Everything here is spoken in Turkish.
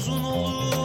uzun olur.